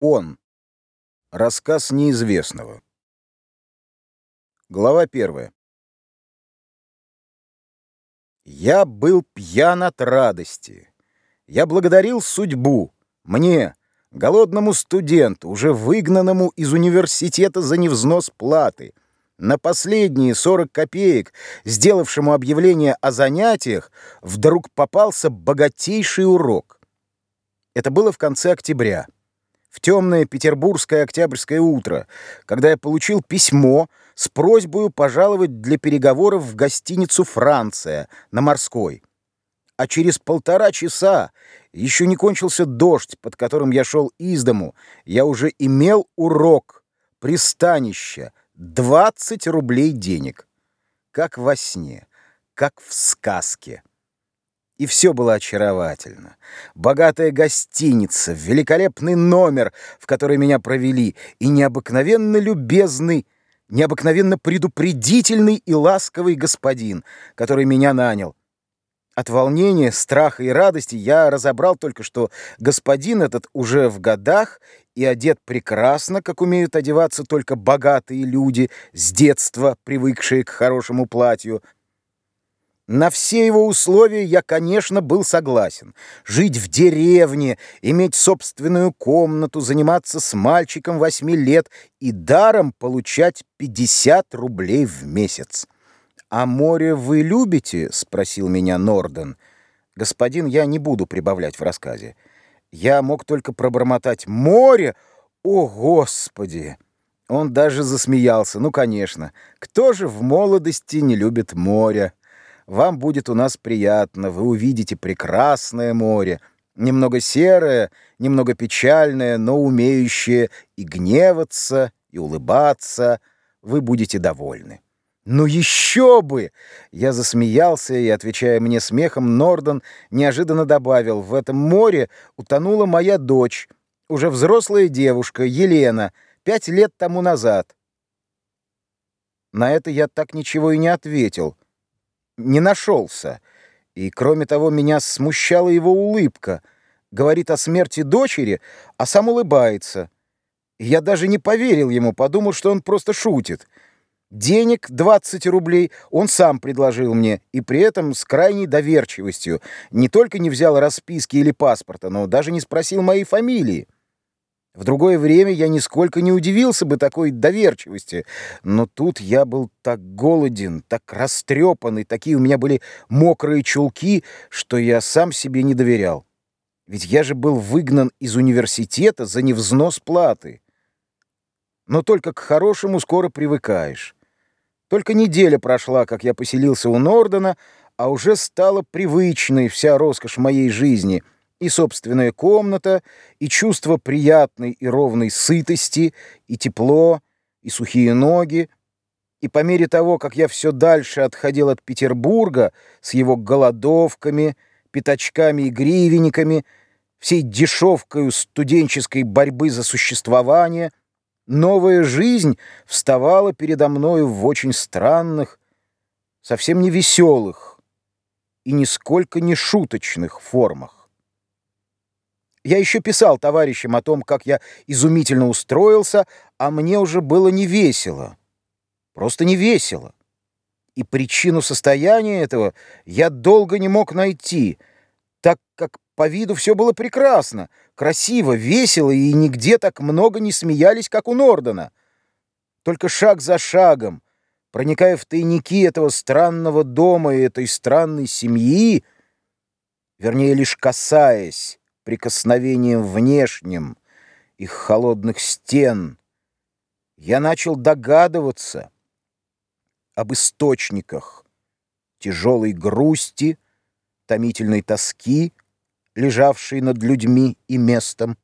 Он. Рассказ неизвестного. Глава первая. Я был пьян от радости. Я благодарил судьбу. Мне, голодному студенту, уже выгнанному из университета за невзнос платы, на последние 40 копеек, сделавшему объявление о занятиях, вдруг попался богатейший урок. Это было в конце октября темное петербургское октябрьское утро, когда я получил письмо с просьбой пожаловать для переговоров в гостиницу «Франция» на Морской. А через полтора часа еще не кончился дождь, под которым я шел из дому, я уже имел урок, пристанище, 20 рублей денег. Как во сне, как в сказке. И все было очаровательно. Богатая гостиница, великолепный номер, в который меня провели, и необыкновенно любезный, необыкновенно предупредительный и ласковый господин, который меня нанял. От волнения, страха и радости я разобрал только, что господин этот уже в годах и одет прекрасно, как умеют одеваться только богатые люди, с детства привыкшие к хорошему платью, на все его условия я, конечно, был согласен. Жить в деревне, иметь собственную комнату, заниматься с мальчиком восьми лет и даром получать 50 рублей в месяц. «А море вы любите?» — спросил меня Норден. «Господин, я не буду прибавлять в рассказе. Я мог только пробормотать «Море? О, Господи!» Он даже засмеялся. «Ну, конечно. Кто же в молодости не любит море?» Вам будет у нас приятно, вы увидите прекрасное море, немного серое, немного печальное, но умеющее и гневаться, и улыбаться. Вы будете довольны. «Ну еще бы!» Я засмеялся и, отвечая мне смехом, Нордон неожиданно добавил, «В этом море утонула моя дочь, уже взрослая девушка, Елена, пять лет тому назад». На это я так ничего и не ответил не нашелся. И, кроме того, меня смущала его улыбка. Говорит о смерти дочери, а сам улыбается. Я даже не поверил ему, подумал, что он просто шутит. Денег 20 рублей он сам предложил мне, и при этом с крайней доверчивостью. Не только не взял расписки или паспорта, но даже не спросил моей фамилии. В другое время я нисколько не удивился бы такой доверчивости, но тут я был так голоден, так растрепан, и такие у меня были мокрые чулки, что я сам себе не доверял. Ведь я же был выгнан из университета за невзнос платы. Но только к хорошему скоро привыкаешь. Только неделя прошла, как я поселился у Нордена, а уже стала привычной вся роскошь моей жизни — и собственная комната, и чувство приятной и ровной сытости, и тепло, и сухие ноги. И по мере того, как я все дальше отходил от Петербурга с его голодовками, пятачками и гривенниками, всей дешевкой студенческой борьбы за существование, новая жизнь вставала передо мною в очень странных, совсем не веселых и нисколько не шуточных формах. Я еще писал товарищам о том, как я изумительно устроился, а мне уже было не весело. Просто не весело. И причину состояния этого я долго не мог найти, так как по виду все было прекрасно, красиво, весело, и нигде так много не смеялись, как у Нордена. Только шаг за шагом, проникая в тайники этого странного дома и этой странной семьи, вернее, лишь касаясь, прикосновением внешним их холодных стен, я начал догадываться об источниках тяжелой грусти, томительной тоски, лежавшей над людьми и местом.